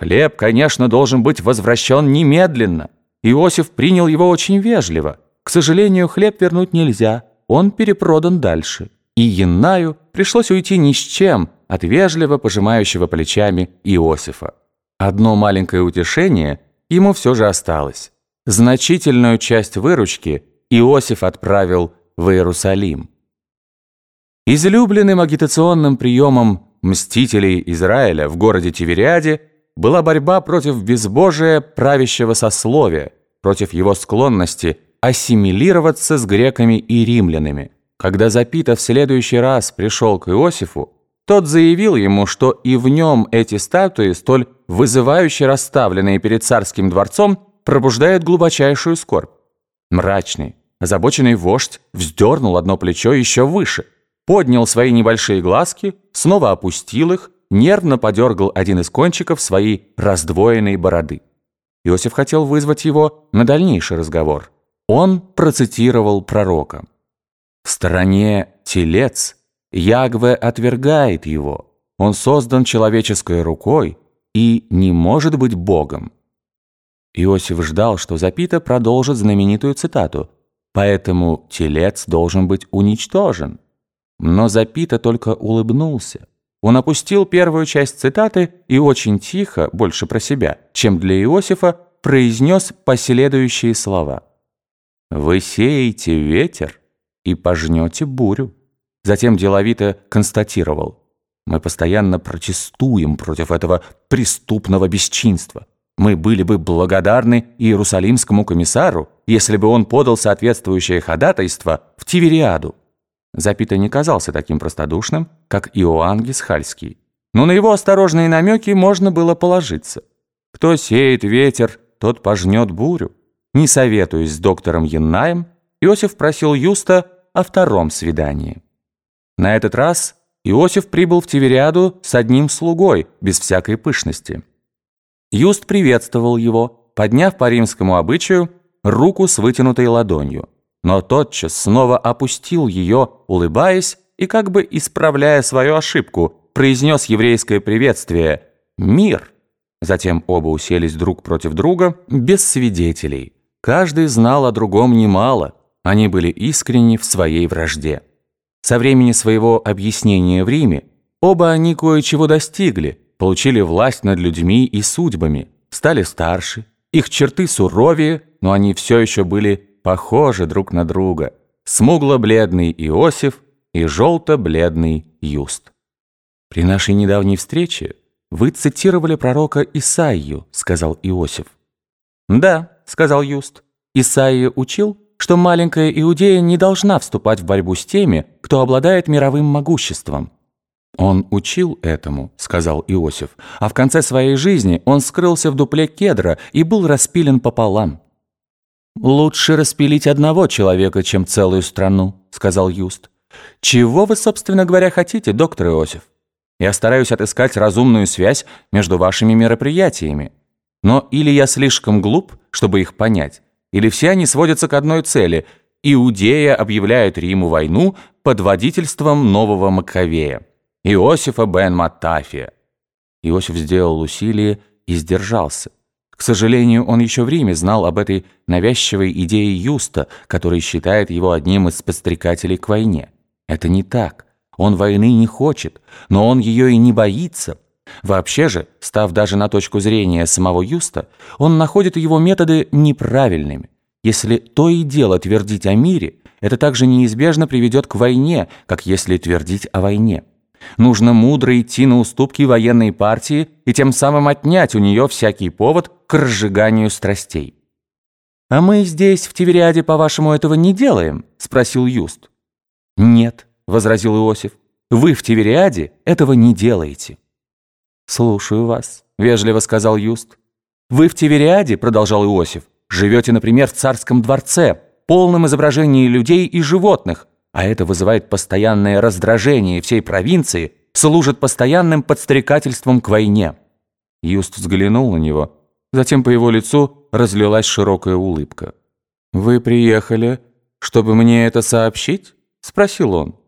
Хлеб, конечно, должен быть возвращен немедленно. Иосиф принял его очень вежливо. К сожалению, хлеб вернуть нельзя, он перепродан дальше. И Яннаю пришлось уйти ни с чем от вежливо пожимающего плечами Иосифа. Одно маленькое утешение ему все же осталось. Значительную часть выручки Иосиф отправил в Иерусалим. Излюбленным агитационным приемом мстителей Израиля в городе Тивериаде была борьба против безбожия правящего сословия, против его склонности ассимилироваться с греками и римлянами. Когда Запита в следующий раз пришел к Иосифу, тот заявил ему, что и в нем эти статуи, столь вызывающе расставленные перед царским дворцом, пробуждают глубочайшую скорбь. Мрачный, озабоченный вождь вздернул одно плечо еще выше, поднял свои небольшие глазки, снова опустил их, нервно подергал один из кончиков своей раздвоенной бороды. Иосиф хотел вызвать его на дальнейший разговор. Он процитировал пророка. «В стороне телец Ягве отвергает его. Он создан человеческой рукой и не может быть Богом». Иосиф ждал, что Запита продолжит знаменитую цитату «Поэтому телец должен быть уничтожен». Но Запита только улыбнулся. Он опустил первую часть цитаты и очень тихо, больше про себя, чем для Иосифа, произнес последующие слова. «Вы сеете ветер и пожнете бурю». Затем деловито констатировал. «Мы постоянно протестуем против этого преступного бесчинства. Мы были бы благодарны Иерусалимскому комиссару, если бы он подал соответствующее ходатайство в Тивериаду. Запита не казался таким простодушным, как Иоанн Гисхальский. Но на его осторожные намеки можно было положиться. Кто сеет ветер, тот пожнет бурю. Не советуясь с доктором Яннаем, Иосиф просил Юста о втором свидании. На этот раз Иосиф прибыл в Тивериаду с одним слугой, без всякой пышности. Юст приветствовал его, подняв по римскому обычаю руку с вытянутой ладонью но тотчас снова опустил ее, улыбаясь и как бы исправляя свою ошибку, произнес еврейское приветствие «Мир». Затем оба уселись друг против друга, без свидетелей. Каждый знал о другом немало, они были искренни в своей вражде. Со времени своего объяснения в Риме оба они кое-чего достигли, получили власть над людьми и судьбами, стали старше, их черты суровее, но они все еще были похожи друг на друга. Смугло-бледный Иосиф и желто-бледный Юст. «При нашей недавней встрече вы цитировали пророка Исаию», — сказал Иосиф. «Да», — сказал Юст. «Исаия учил, что маленькая Иудея не должна вступать в борьбу с теми, кто обладает мировым могуществом». «Он учил этому», — сказал Иосиф, «а в конце своей жизни он скрылся в дупле кедра и был распилен пополам». «Лучше распилить одного человека, чем целую страну», — сказал Юст. «Чего вы, собственно говоря, хотите, доктор Иосиф? Я стараюсь отыскать разумную связь между вашими мероприятиями. Но или я слишком глуп, чтобы их понять, или все они сводятся к одной цели — Иудея объявляет Риму войну под водительством нового Маковея, Иосифа бен Матафия». Иосиф сделал усилие и сдержался. К сожалению, он еще в Риме знал об этой навязчивой идее Юста, который считает его одним из подстрекателей к войне. Это не так. Он войны не хочет, но он ее и не боится. Вообще же, став даже на точку зрения самого Юста, он находит его методы неправильными. Если то и дело твердить о мире, это также неизбежно приведет к войне, как если твердить о войне. Нужно мудро идти на уступки военной партии и тем самым отнять у нее всякий повод к разжиганию страстей. «А мы здесь, в Тивериаде, по-вашему, этого не делаем?» – спросил Юст. «Нет», – возразил Иосиф, – «вы в Тивериаде этого не делаете». «Слушаю вас», – вежливо сказал Юст. «Вы в Тивериаде, – продолжал Иосиф, – живете, например, в царском дворце, полном изображении людей и животных, а это вызывает постоянное раздражение всей провинции, служит постоянным подстрекательством к войне». Юст взглянул на него, затем по его лицу разлилась широкая улыбка. «Вы приехали, чтобы мне это сообщить?» – спросил он.